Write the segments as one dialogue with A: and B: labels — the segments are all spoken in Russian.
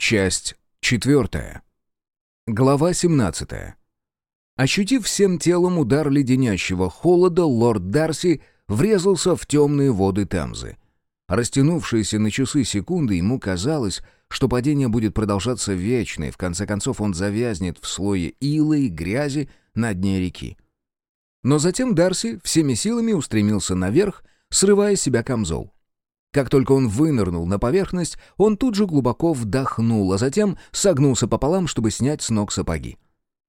A: Часть четвертая. Глава 17. Ощутив всем телом удар леденящего холода, лорд Дарси врезался в темные воды Темзы. Растянувшиеся на часы секунды ему казалось, что падение будет продолжаться вечно, и в конце концов он завязнет в слое ила и грязи на дне реки. Но затем Дарси всеми силами устремился наверх, срывая с себя камзол. Как только он вынырнул на поверхность, он тут же глубоко вдохнул, а затем согнулся пополам, чтобы снять с ног сапоги.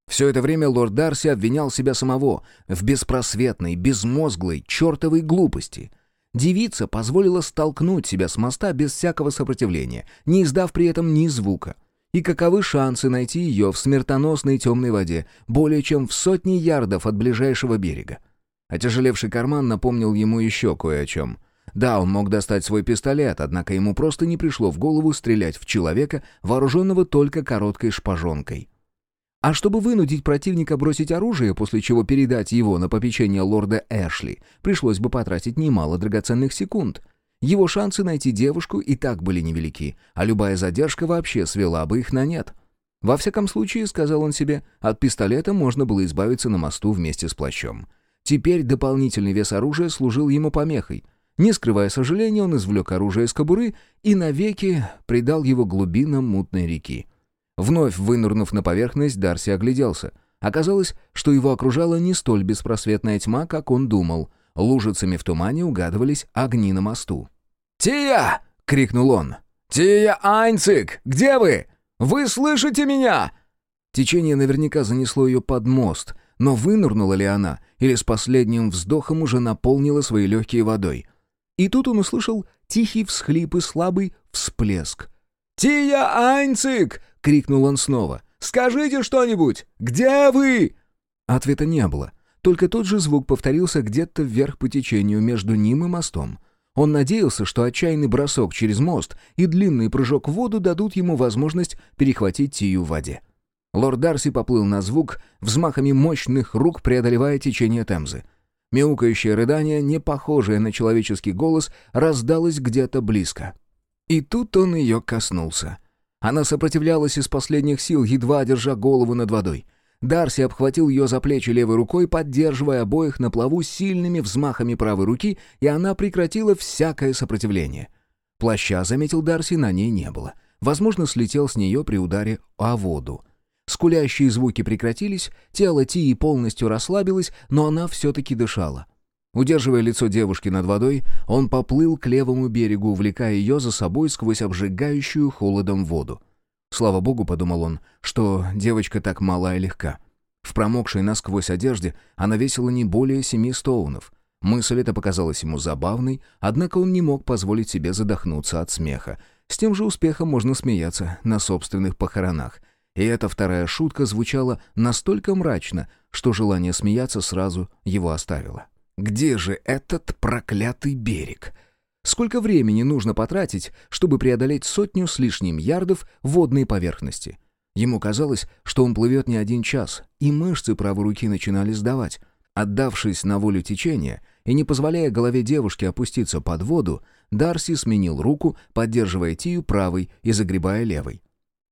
A: Все это время лорд Дарси обвинял себя самого в беспросветной, безмозглой, чертовой глупости. Девица позволила столкнуть себя с моста без всякого сопротивления, не издав при этом ни звука. И каковы шансы найти ее в смертоносной темной воде, более чем в сотни ярдов от ближайшего берега? Отяжелевший карман напомнил ему еще кое о чем — да, он мог достать свой пистолет, однако ему просто не пришло в голову стрелять в человека, вооруженного только короткой шпажонкой. А чтобы вынудить противника бросить оружие, после чего передать его на попечение лорда Эшли, пришлось бы потратить немало драгоценных секунд. Его шансы найти девушку и так были невелики, а любая задержка вообще свела бы их на нет. Во всяком случае, сказал он себе, от пистолета можно было избавиться на мосту вместе с плащом. Теперь дополнительный вес оружия служил ему помехой — не скрывая сожаления, он извлек оружие из кобуры и навеки придал его глубинам мутной реки. Вновь вынырнув на поверхность, Дарси огляделся. Оказалось, что его окружала не столь беспросветная тьма, как он думал. Лужицами в тумане угадывались огни на мосту. «Тия!» — крикнул он. «Тия Айнцик! Где вы? Вы слышите меня?» Течение наверняка занесло ее под мост, но вынырнула ли она, или с последним вздохом уже наполнила свои легкие водой? И тут он услышал тихий всхлип и слабый всплеск. «Тия Айнцик!» — крикнул он снова. «Скажите что-нибудь! Где вы?» Ответа не было. Только тот же звук повторился где-то вверх по течению между ним и мостом. Он надеялся, что отчаянный бросок через мост и длинный прыжок в воду дадут ему возможность перехватить Тию в воде. Лорд Дарси поплыл на звук, взмахами мощных рук преодолевая течение Темзы. Мяукающее рыдание, не похожее на человеческий голос, раздалось где-то близко. И тут он ее коснулся. Она сопротивлялась из последних сил, едва держа голову над водой. Дарси обхватил ее за плечи левой рукой, поддерживая обоих на плаву сильными взмахами правой руки, и она прекратила всякое сопротивление. Плаща, заметил Дарси, на ней не было. Возможно, слетел с нее при ударе о воду. Скулящие звуки прекратились, тело Тии полностью расслабилось, но она все-таки дышала. Удерживая лицо девушки над водой, он поплыл к левому берегу, увлекая ее за собой сквозь обжигающую холодом воду. Слава богу, подумал он, что девочка так мала и легка. В промокшей насквозь одежде она весила не более семи стоунов. Мысль эта показалась ему забавной, однако он не мог позволить себе задохнуться от смеха. С тем же успехом можно смеяться на собственных похоронах — и эта вторая шутка звучала настолько мрачно, что желание смеяться сразу его оставило. «Где же этот проклятый берег?» Сколько времени нужно потратить, чтобы преодолеть сотню с лишним ярдов водной поверхности? Ему казалось, что он плывет не один час, и мышцы правой руки начинали сдавать. Отдавшись на волю течения и не позволяя голове девушки опуститься под воду, Дарси сменил руку, поддерживая Тию правой и загребая левой.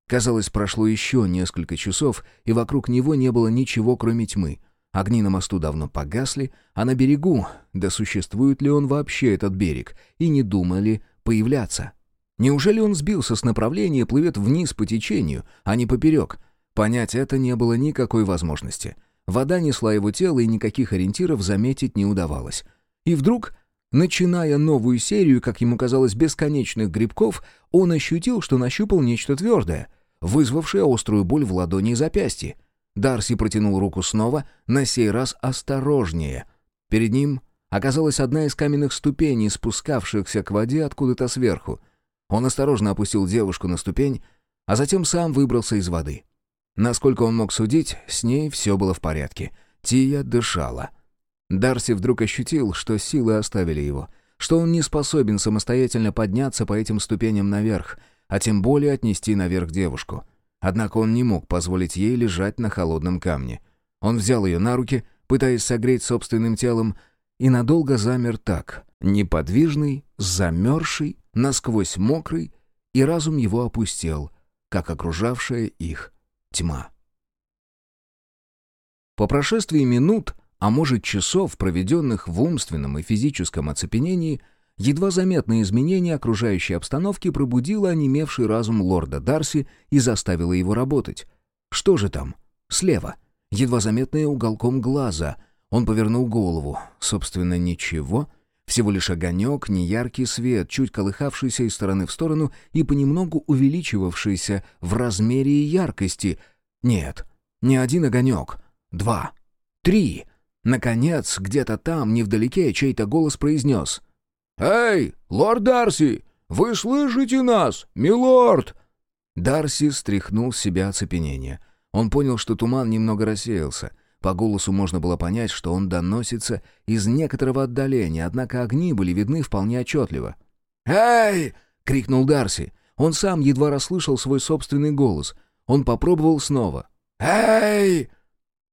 A: Казалось, прошло еще несколько часов, и вокруг него не было ничего, кроме тьмы. Огни на мосту давно погасли, а на берегу, да существует ли он вообще этот берег, и не думали появляться. Неужели он сбился с направления и плывет вниз по течению, а не поперек? Понять это не было никакой возможности. Вода несла его тело, и никаких ориентиров заметить не удавалось. И вдруг Начиная новую серию, как ему казалось, бесконечных грибков, он ощутил, что нащупал нечто твердое — вызвавшая острую боль в ладони и запястье. Дарси протянул руку снова, на сей раз осторожнее. Перед ним оказалась одна из каменных ступеней, спускавшихся к воде откуда-то сверху. Он осторожно опустил девушку на ступень, а затем сам выбрался из воды. Насколько он мог судить, с ней все было в порядке. Тия дышала. Дарси вдруг ощутил, что силы оставили его, что он не способен самостоятельно подняться по этим ступеням наверх, а тем более отнести наверх девушку. Однако он не мог позволить ей лежать на холодном камне. Он взял ее на руки, пытаясь согреть собственным телом, и надолго замер так, неподвижный, замерзший, насквозь мокрый, и разум его опустел, как окружавшая их тьма. По прошествии минут, а может часов, проведенных в умственном и физическом оцепенении, едва заметное изменение окружающей обстановки пробудило онемевший разум лорда Дарси и заставило его работать. Что же там? Слева. Едва заметное уголком глаза. Он повернул голову. Собственно, ничего. Всего лишь огонек, неяркий свет, чуть колыхавшийся из стороны в сторону и понемногу увеличивавшийся в размере и яркости. Нет, не один огонек. Два. Три. Наконец, где-то там, невдалеке, чей-то голос произнес. «Эй, лорд Дарси! Вы слышите нас, милорд?» Дарси стряхнул с себя оцепенение. Он понял, что туман немного рассеялся. По голосу можно было понять, что он доносится из некоторого отдаления, однако огни были видны вполне отчетливо. «Эй!» — крикнул Дарси. Он сам едва расслышал свой собственный голос. Он попробовал снова. «Эй!»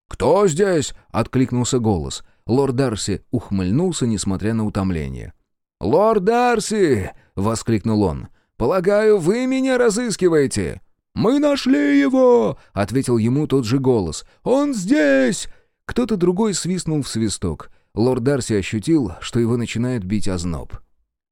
A: «Кто здесь?» — откликнулся голос. Лорд Дарси ухмыльнулся, несмотря на утомление. «Лорд Дарси!» — воскликнул он. «Полагаю, вы меня разыскиваете?» «Мы нашли его!» — ответил ему тот же голос. «Он здесь!» Кто-то другой свистнул в свисток. Лорд Дарси ощутил, что его начинает бить озноб.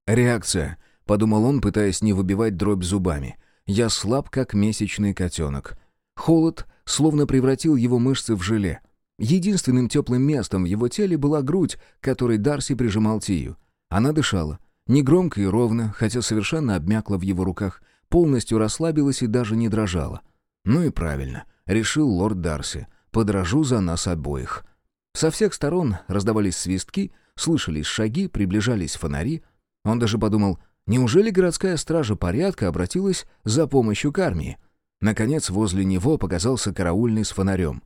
A: «Реакция», — подумал он, пытаясь не выбивать дробь зубами. «Я слаб, как месячный котенок». Холод словно превратил его мышцы в желе. Единственным теплым местом в его теле была грудь, которой Дарси прижимал Тию. Она дышала. Негромко и ровно, хотя совершенно обмякла в его руках — полностью расслабилась и даже не дрожала. «Ну и правильно», — решил лорд Дарси, — «подражу за нас обоих». Со всех сторон раздавались свистки, слышались шаги, приближались фонари. Он даже подумал, неужели городская стража порядка обратилась за помощью к армии? Наконец, возле него показался караульный с фонарем.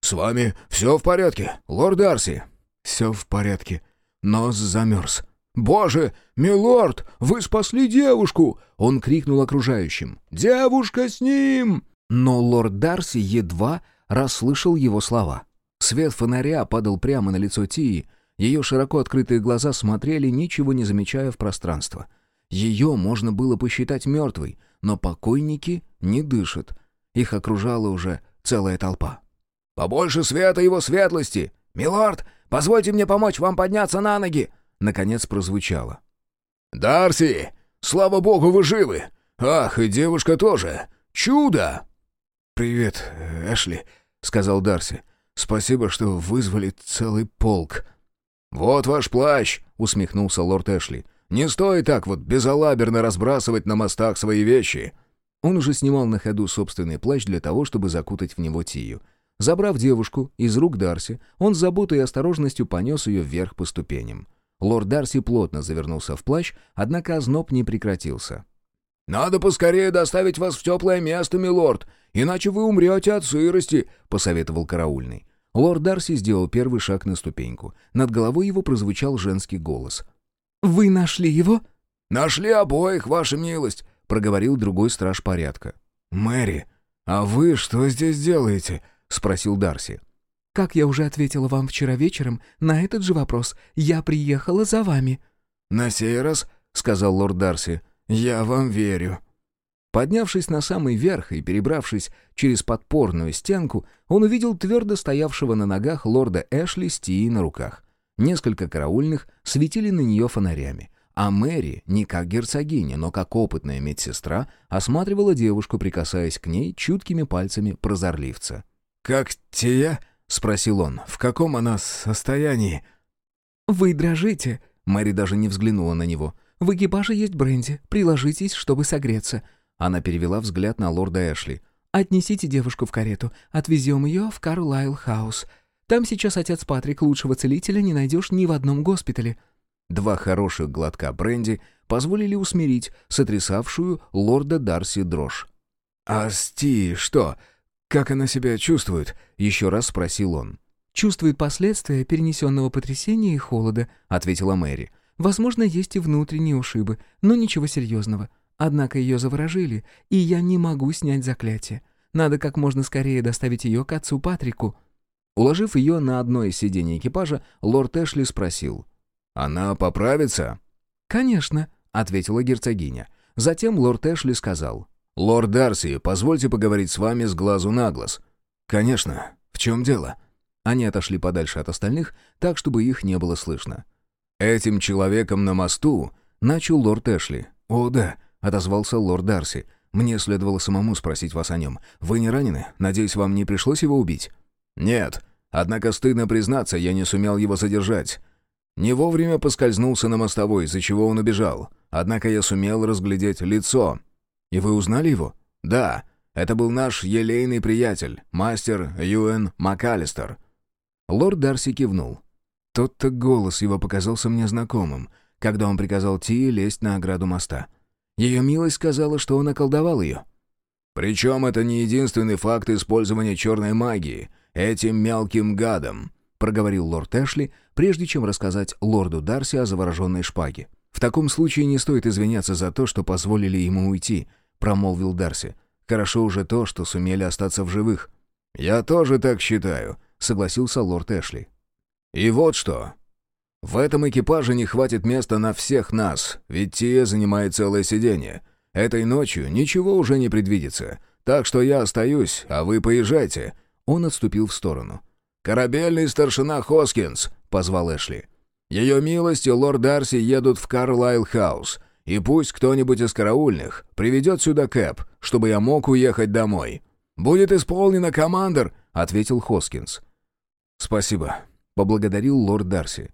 A: «С вами все в порядке, лорд Дарси?» «Все в порядке. Нос замерз», «Боже, милорд, вы спасли девушку!» Он крикнул окружающим. «Девушка с ним!» Но лорд Дарси едва расслышал его слова. Свет фонаря падал прямо на лицо Тии. Ее широко открытые глаза смотрели, ничего не замечая в пространство. Ее можно было посчитать мертвой, но покойники не дышат. Их окружала уже целая толпа. «Побольше света его светлости! Милорд, позвольте мне помочь вам подняться на ноги!» Наконец прозвучало. «Дарси! Слава богу, вы живы! Ах, и девушка тоже! Чудо!» «Привет, Эшли», — сказал Дарси. «Спасибо, что вызвали целый полк». «Вот ваш плащ», — усмехнулся лорд Эшли. «Не стоит так вот безалаберно разбрасывать на мостах свои вещи». Он уже снимал на ходу собственный плащ для того, чтобы закутать в него Тию. Забрав девушку из рук Дарси, он с заботой и осторожностью понес ее вверх по ступеням. Лорд Дарси плотно завернулся в плащ, однако озноб не прекратился. «Надо поскорее доставить вас в теплое место, милорд, иначе вы умрете от сырости», — посоветовал караульный. Лорд Дарси сделал первый шаг на ступеньку. Над головой его прозвучал женский голос. «Вы нашли его?» «Нашли обоих, ваша милость», — проговорил другой страж порядка. «Мэри, а вы что здесь делаете?» — спросил Дарси. Как я уже ответила вам вчера вечером, на этот же вопрос я приехала за вами». «На сей раз», — сказал лорд Дарси, — «я вам верю». Поднявшись на самый верх и перебравшись через подпорную стенку, он увидел твердо стоявшего на ногах лорда Эшли с Тией на руках. Несколько караульных светили на нее фонарями, а Мэри, не как герцогиня, но как опытная медсестра, осматривала девушку, прикасаясь к ней чуткими пальцами прозорливца. «Как Тия?» — спросил он. «В каком она состоянии?» «Вы дрожите». Мэри даже не взглянула на него. «В экипаже есть бренди. Приложитесь, чтобы согреться». Она перевела взгляд на лорда Эшли. «Отнесите девушку в карету. Отвезем ее в Карлайл Хаус. Там сейчас отец Патрик лучшего целителя не найдешь ни в одном госпитале». Два хороших глотка бренди позволили усмирить сотрясавшую лорда Дарси дрожь. «А Сти что? «Как она себя чувствует?» — еще раз спросил он. «Чувствует последствия перенесенного потрясения и холода», — ответила Мэри. «Возможно, есть и внутренние ушибы, но ничего серьезного. Однако ее заворожили, и я не могу снять заклятие. Надо как можно скорее доставить ее к отцу Патрику». Уложив ее на одно из сидений экипажа, лорд Эшли спросил. «Она поправится?» «Конечно», — ответила герцогиня. Затем лорд Эшли сказал. «Лорд Дарси, позвольте поговорить с вами с глазу на глаз». «Конечно. В чем дело?» Они отошли подальше от остальных, так, чтобы их не было слышно. «Этим человеком на мосту...» — начал лорд Эшли. «О, да», — отозвался лорд Дарси. «Мне следовало самому спросить вас о нем. Вы не ранены? Надеюсь, вам не пришлось его убить?» «Нет. Однако стыдно признаться, я не сумел его задержать. Не вовремя поскользнулся на мостовой, из-за чего он убежал. Однако я сумел разглядеть лицо. И вы узнали его? Да, это был наш елейный приятель, мастер Юэн МакАлистер. Лорд Дарси кивнул. Тот-то голос его показался мне знакомым, когда он приказал Тии лезть на ограду моста. Ее милость сказала, что он околдовал ее. «Причем это не единственный факт использования черной магии этим мелким гадом», проговорил лорд Эшли, прежде чем рассказать лорду Дарси о завороженной шпаге. «В таком случае не стоит извиняться за то, что позволили ему уйти», — промолвил Дарси. «Хорошо уже то, что сумели остаться в живых». «Я тоже так считаю», — согласился лорд Эшли. «И вот что. В этом экипаже не хватит места на всех нас, ведь Тия занимает целое сиденье. Этой ночью ничего уже не предвидится, так что я остаюсь, а вы поезжайте». Он отступил в сторону. «Корабельный старшина Хоскинс», — позвал Эшли. «Ее милость и лорд Дарси едут в Карлайл-хаус, и пусть кто-нибудь из караульных приведет сюда Кэп, чтобы я мог уехать домой». «Будет исполнено, командор», — ответил Хоскинс. «Спасибо», — поблагодарил лорд Дарси.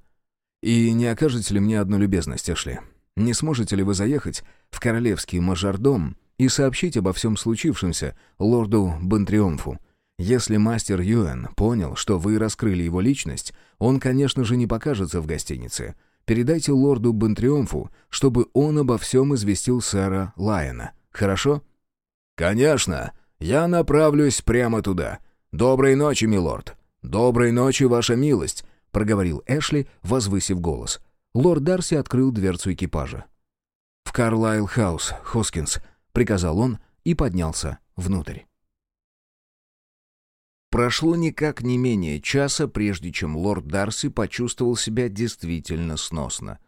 A: «И не окажете ли мне одну любезность, Эшли? Не сможете ли вы заехать в королевский мажордом и сообщить обо всем случившемся лорду Бентриумфу? Если мастер Юэн понял, что вы раскрыли его личность, он, конечно же, не покажется в гостинице. Передайте лорду Бентриумфу, чтобы он обо всем известил сэра Лайена. Хорошо?» «Конечно. Я направлюсь прямо туда. Доброй ночи, милорд. Доброй ночи, ваша милость», — проговорил Эшли, возвысив голос. Лорд Дарси открыл дверцу экипажа. «В Карлайл-хаус, Хоскинс», — приказал он и поднялся внутрь. Прошло никак не менее часа, прежде чем лорд Дарси почувствовал себя действительно сносно.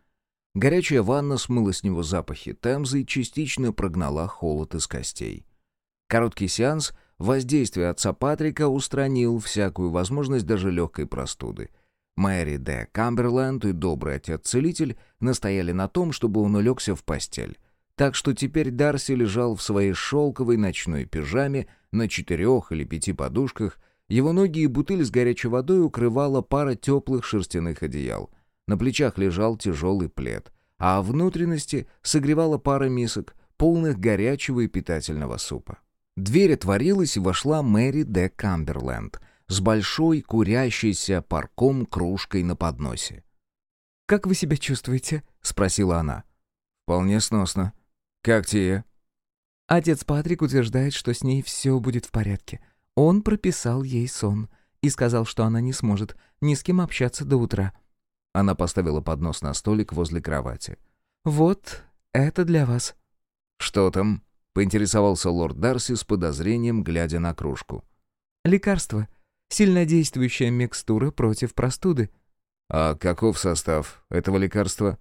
A: Горячая ванна смыла с него запахи темзы и частично прогнала холод из костей. Короткий сеанс воздействия отца Патрика устранил всякую возможность даже легкой простуды. Мэри Д. Камберленд и добрый отец-целитель настояли на том, чтобы он улегся в постель. Так что теперь Дарси лежал в своей шелковой ночной пижаме на четырех или пяти подушках, его ноги и бутыль с горячей водой укрывала пара теплых шерстяных одеял. На плечах лежал тяжелый плед, а внутренности согревала пара мисок, полных горячего и питательного супа. Дверь отворилась, и вошла Мэри Д. Камберленд с большой курящейся парком кружкой на подносе.
B: «Как вы себя чувствуете?» — спросила она.
A: «Вполне сносно. Как тебе?»
B: Отец Патрик утверждает, что с ней все будет в порядке. Он прописал ей сон и сказал, что она не сможет ни с кем общаться до утра.
A: Она поставила поднос на столик возле кровати.
B: «Вот, это для вас».
A: «Что там?» — поинтересовался лорд Дарси с подозрением, глядя на кружку.
B: «Лекарство. Сильнодействующая микстура против простуды».
A: «А каков состав этого лекарства?»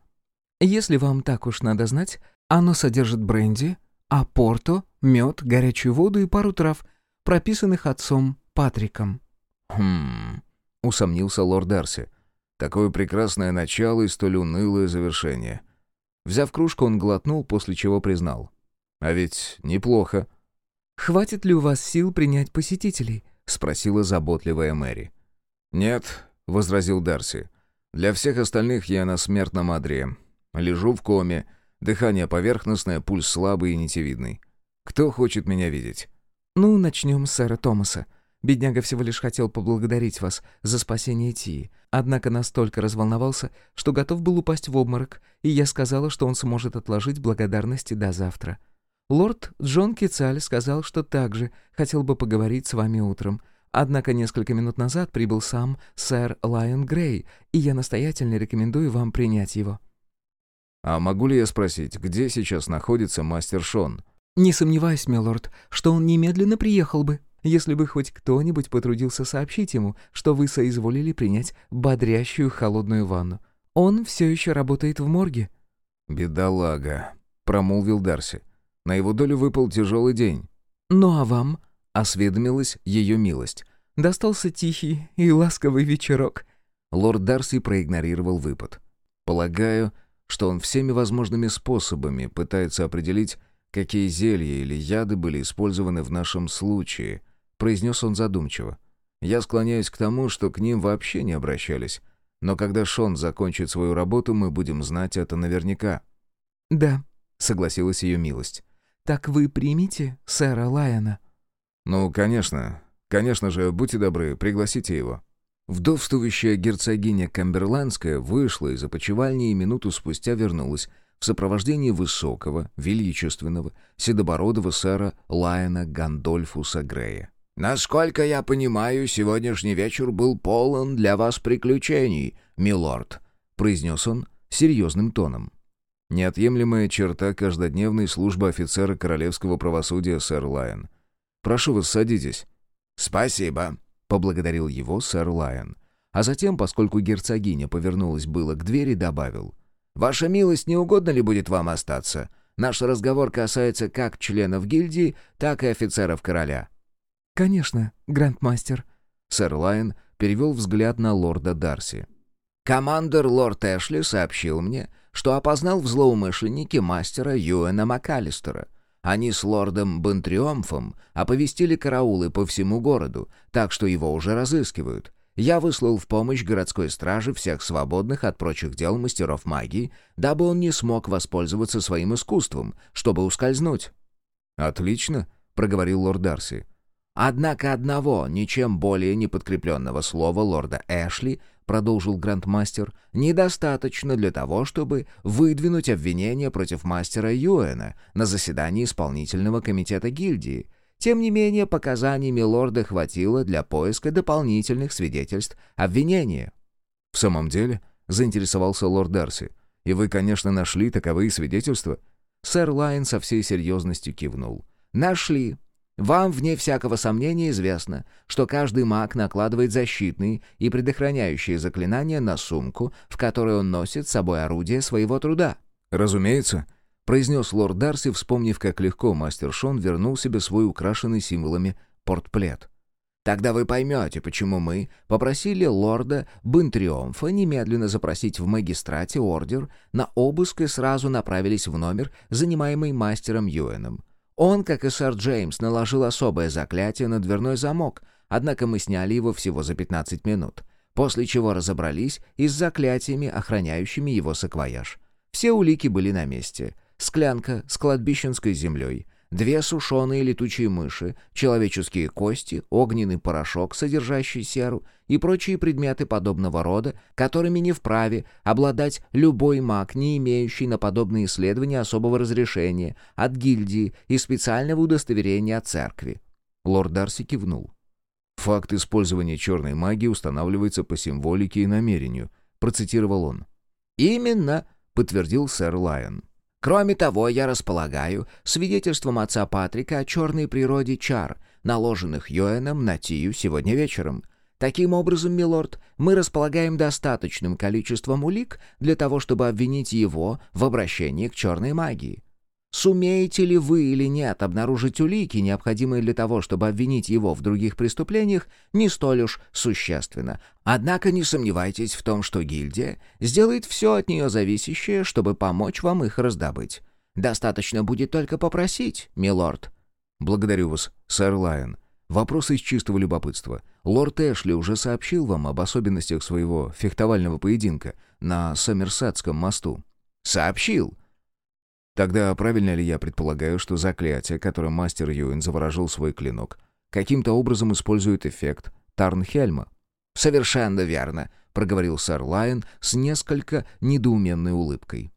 B: «Если вам так уж надо знать, оно содержит бренди, апорто, мед, горячую воду и пару трав — прописанных отцом Патриком».
A: «Хм...» — усомнился лорд Дарси. «Такое прекрасное начало и столь унылое завершение». Взяв кружку, он глотнул, после чего признал. «А ведь неплохо».
B: «Хватит ли у вас сил принять посетителей?» — спросила заботливая Мэри.
A: «Нет», — возразил Дарси. «Для всех остальных я на смертном одре. Лежу в коме, дыхание поверхностное, пульс слабый и нитевидный. Кто хочет меня видеть?»
B: «Ну, начнем с сэра Томаса. Бедняга всего лишь хотел поблагодарить вас за спасение Тии, однако настолько разволновался, что готов был упасть в обморок, и я сказала, что он сможет отложить благодарности до завтра. Лорд Джон Кицаль сказал, что также хотел бы поговорить с вами утром, однако несколько минут назад прибыл сам сэр Лайон Грей, и я настоятельно рекомендую вам принять его».
A: «А могу ли я спросить, где сейчас находится мастер Шон?»
B: «Не сомневаюсь, милорд, что он немедленно приехал бы, если бы хоть кто-нибудь потрудился сообщить ему, что вы соизволили принять бодрящую холодную ванну. Он все еще работает в морге».
A: «Бедолага», — промолвил Дарси. На его долю выпал тяжелый день».
B: «Ну а вам?» — осведомилась ее милость. «Достался тихий и ласковый вечерок».
A: Лорд Дарси проигнорировал выпад. «Полагаю, что он всеми возможными способами пытается определить, какие зелья или яды были использованы в нашем случае», — произнес он задумчиво. «Я склоняюсь к тому, что к ним вообще не обращались. Но когда Шон закончит свою работу, мы будем знать это наверняка».
B: «Да», —
A: согласилась ее милость.
B: «Так вы примите сэра Лайона?»
A: «Ну, конечно. Конечно же, будьте добры, пригласите его». Вдовствующая герцогиня Камберландская вышла из опочивальни и минуту спустя вернулась в сопровождении высокого, величественного, седобородого сэра Лайона Гандольфуса Грея. «Насколько я понимаю, сегодняшний вечер был полон для вас приключений, милорд», — произнес он серьезным тоном. «Неотъемлемая черта каждодневной службы офицера королевского правосудия, сэр Лайон. Прошу вас, садитесь». «Спасибо», — поблагодарил его сэр Лайон. А затем, поскольку герцогиня повернулась было к двери, добавил. «Ваша милость, не угодно ли будет вам остаться? Наш разговор касается как членов гильдии, так и офицеров короля».
B: «Конечно, грандмастер».
A: Сэр Лайон перевел взгляд на лорда Дарси.
C: «Командер лорд Эшли сообщил мне, что опознал в злоумышленнике мастера Юэна МакАлистера. Они с лордом Бентриомфом оповестили караулы по всему городу, так что его уже разыскивают. Я выслал в помощь городской страже всех свободных от прочих дел мастеров магии, дабы он не смог воспользоваться своим искусством, чтобы ускользнуть».
A: «Отлично», — проговорил лорд Дарси.
C: «Однако одного, ничем более не подкрепленного слова лорда Эшли продолжил грандмастер, недостаточно для того, чтобы выдвинуть обвинение против мастера Юэна на заседании исполнительного комитета гильдии. Тем не менее, показаний милорда хватило для поиска дополнительных свидетельств обвинения.
A: «В самом деле?» — заинтересовался лорд Дарси. «И вы, конечно, нашли таковые свидетельства?»
C: Сэр Лайн со всей серьезностью кивнул. «Нашли. Вам, вне всякого сомнения, известно, что каждый маг накладывает защитные и предохраняющие заклинания на сумку, в которой он носит с собой орудие своего труда.
A: «Разумеется», — произнес лорд Дарси, вспомнив, как легко мастер Шон вернул себе свой украшенный символами портплет.
C: «Тогда вы поймете, почему мы попросили лорда Бентриомфа немедленно запросить в магистрате ордер на обыск и сразу направились в номер, занимаемый мастером Юэном. Он, как и сэр Джеймс, наложил особое заклятие на дверной замок, однако мы сняли его всего за 15 минут, после чего разобрались и с заклятиями, охраняющими его саквояж. Все улики были на месте. Склянка с кладбищенской землей, две сушеные летучие мыши, человеческие кости, огненный порошок, содержащий серу, и прочие предметы подобного рода, которыми не вправе обладать любой маг, не имеющий на подобные исследования особого разрешения от гильдии и специального удостоверения от церкви.
A: Лорд Дарси кивнул. «Факт использования черной магии устанавливается по символике и намерению», процитировал он.
C: «Именно», — подтвердил сэр Лайон. Кроме того, я располагаю свидетельством отца Патрика о черной природе чар, наложенных Йоэном на Тию сегодня вечером. Таким образом, милорд, мы располагаем достаточным количеством улик для того, чтобы обвинить его в обращении к черной магии. Сумеете ли вы или нет обнаружить улики, необходимые для того, чтобы обвинить его в других преступлениях, не столь уж существенно. Однако не сомневайтесь в том, что гильдия сделает все от нее зависящее, чтобы помочь вам их раздобыть. Достаточно будет только попросить, милорд.
A: Благодарю вас, сэр Лайон. Вопрос из чистого любопытства. Лорд Эшли уже сообщил вам об особенностях своего фехтовального поединка на Сомерсетском мосту?
C: Сообщил.
A: Тогда правильно ли я предполагаю, что заклятие, которым мастер Юин заворожил свой клинок, каким-то образом использует эффект Тарнхельма?
C: «Совершенно верно», — проговорил сэр Лайон с несколько недоуменной улыбкой.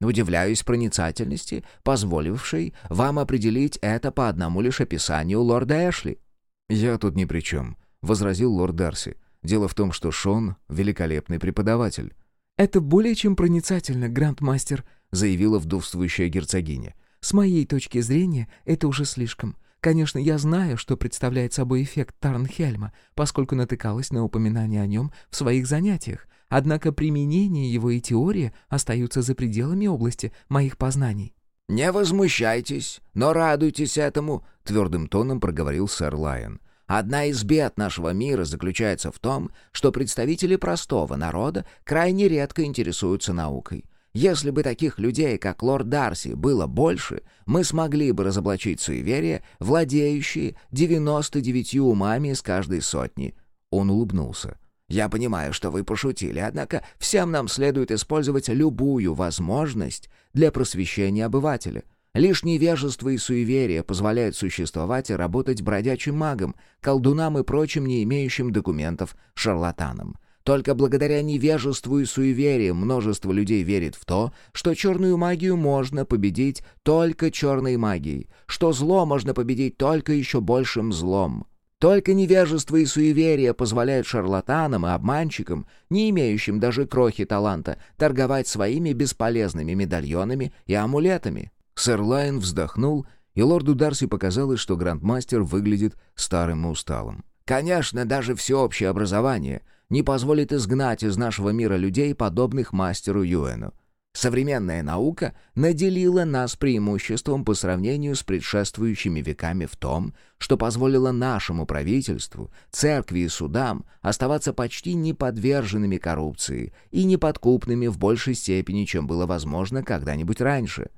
C: «Удивляюсь проницательности, позволившей вам определить это по одному лишь описанию лорда Эшли».
A: «Я тут ни при чем», — возразил лорд Дарси. «Дело в том, что Шон — великолепный преподаватель».
B: «Это более чем проницательно, грандмастер», — заявила вдовствующая герцогиня. «С моей точки зрения, это уже слишком. Конечно, я знаю, что представляет собой эффект Тарнхельма, поскольку натыкалась на упоминание о нем в своих занятиях. Однако применение его и теория остаются за пределами области моих познаний».
C: «Не возмущайтесь, но радуйтесь этому», — твердым тоном проговорил сэр Лайон. «Одна из бед нашего мира заключается в том, что представители простого народа крайне редко интересуются наукой. Если бы таких людей, как лорд Дарси, было больше, мы смогли бы разоблачить суеверия, владеющие 99 умами из каждой сотни». Он улыбнулся. «Я понимаю, что вы пошутили, однако всем нам следует использовать любую возможность для просвещения обывателя. Лишь невежество и суеверие позволяют существовать и работать бродячим магом, колдунам и прочим не имеющим документов шарлатанам. Только благодаря невежеству и суевериям множество людей верит в то, что черную магию можно победить только черной магией, что зло можно победить только еще большим злом. Только невежество и суеверие позволяют шарлатанам и обманщикам, не имеющим даже крохи таланта, торговать своими бесполезными медальонами и амулетами.
A: Сэр Лайн вздохнул, и лорду Дарси показалось, что грандмастер выглядит старым и усталым.
C: «Конечно, даже всеобщее образование не позволит изгнать из нашего мира людей, подобных мастеру Юэну. Современная наука наделила нас преимуществом по сравнению с предшествующими веками в том, что позволило нашему правительству, церкви и судам оставаться почти неподверженными коррупции и неподкупными в большей степени, чем было возможно когда-нибудь раньше.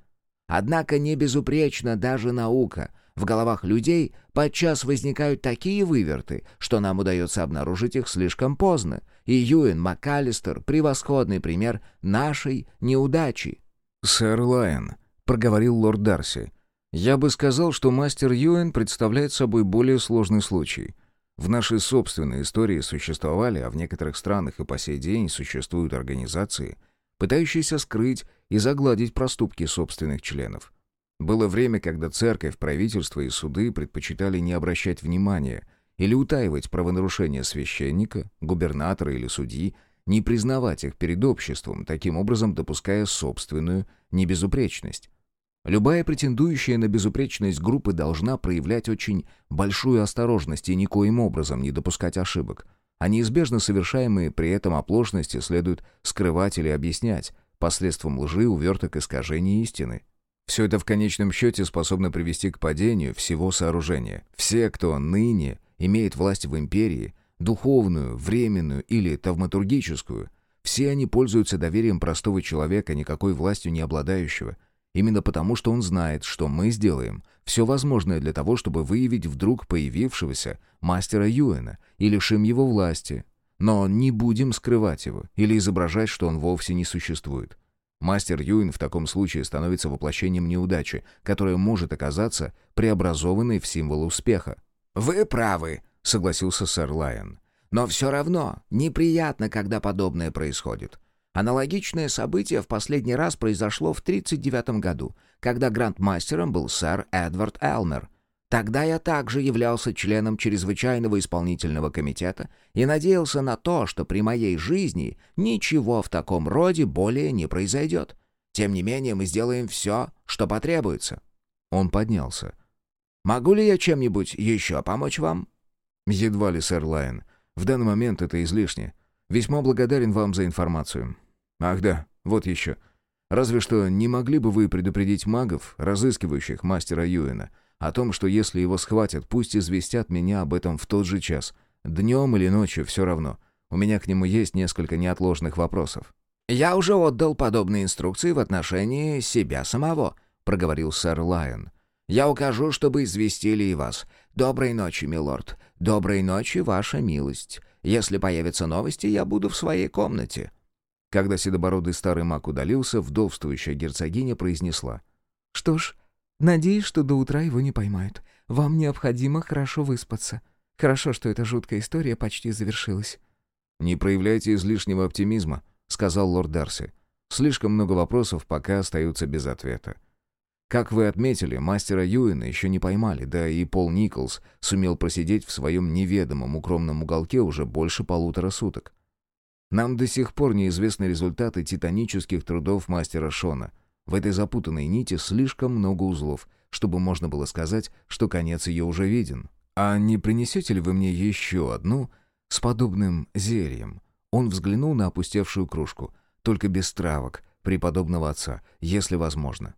C: Однако не безупречна даже наука — в головах людей подчас возникают такие выверты, что нам удается обнаружить их слишком поздно, и Юэн МакАлистер — превосходный пример нашей неудачи.
A: «Сэр Лайон», — проговорил лорд Дарси, — «я бы сказал, что мастер Юэн представляет собой более сложный случай. В нашей собственной истории существовали, а в некоторых странах и по сей день существуют организации, пытающиеся скрыть и загладить проступки собственных членов. Было время, когда церковь, правительство и суды предпочитали не обращать внимания или утаивать правонарушения священника, губернатора или судьи, не признавать их перед обществом, таким образом допуская собственную небезупречность. Любая претендующая на безупречность группы должна проявлять очень большую осторожность и никоим образом не допускать ошибок, а неизбежно совершаемые при этом оплошности следует скрывать или объяснять посредством лжи, уверток, искажений истины. Все это в конечном счете способно привести к падению всего сооружения. Все, кто ныне имеет власть в империи, духовную, временную или тавматургическую, все они пользуются доверием простого человека, никакой властью не обладающего, именно потому, что он знает, что мы сделаем все возможное для того, чтобы выявить вдруг появившегося мастера Юэна и лишим его власти. Но не будем скрывать его или изображать, что он вовсе не существует. Мастер Юин в таком случае становится воплощением неудачи, которая может оказаться преобразованной в символ успеха.
C: «Вы правы», — согласился сэр Лайон. «Но все равно неприятно, когда подобное происходит. Аналогичное событие в последний раз произошло в 1939 году, когда грандмастером был сэр Эдвард Элмер, Тогда я также являлся членом чрезвычайного исполнительного комитета и надеялся на то, что при моей жизни ничего в таком роде более не произойдет. Тем не менее, мы сделаем все, что потребуется».
A: Он поднялся.
C: «Могу ли я чем-нибудь еще помочь вам?»
A: «Едва ли, сэр Лайон. В данный момент это излишне. Весьма благодарен вам за информацию. Ах да, вот еще. Разве что не могли бы вы предупредить магов, разыскивающих мастера Юэна, о том, что если его схватят, пусть известят меня об этом в тот же час. Днем или ночью, все равно. У меня к нему есть несколько неотложных вопросов».
C: «Я уже отдал подобные инструкции в отношении себя самого», — проговорил сэр Лайон. «Я укажу, чтобы известили и вас. Доброй ночи, милорд. Доброй ночи, ваша милость. Если появятся новости, я буду в своей комнате».
A: Когда седобородый старый маг удалился, вдовствующая герцогиня произнесла.
B: «Что ж, Надеюсь, что до утра его не поймают. Вам необходимо хорошо выспаться. Хорошо, что эта жуткая история почти завершилась».
A: «Не проявляйте излишнего оптимизма», — сказал лорд Дарси. «Слишком много вопросов пока остаются без ответа. Как вы отметили, мастера Юина еще не поймали, да и Пол Николс сумел просидеть в своем неведомом укромном уголке уже больше полутора суток. Нам до сих пор неизвестны результаты титанических трудов мастера Шона — в этой запутанной нити слишком много узлов, чтобы можно было сказать, что конец ее уже виден. А не принесете ли вы мне еще одну с подобным зельем? Он взглянул на опустевшую кружку, только без травок, преподобного отца, если возможно.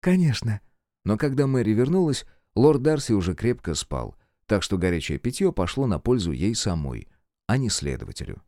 B: «Конечно».
A: Но когда Мэри вернулась, лорд Дарси уже крепко спал, так что горячее питье пошло на пользу ей самой, а не следователю.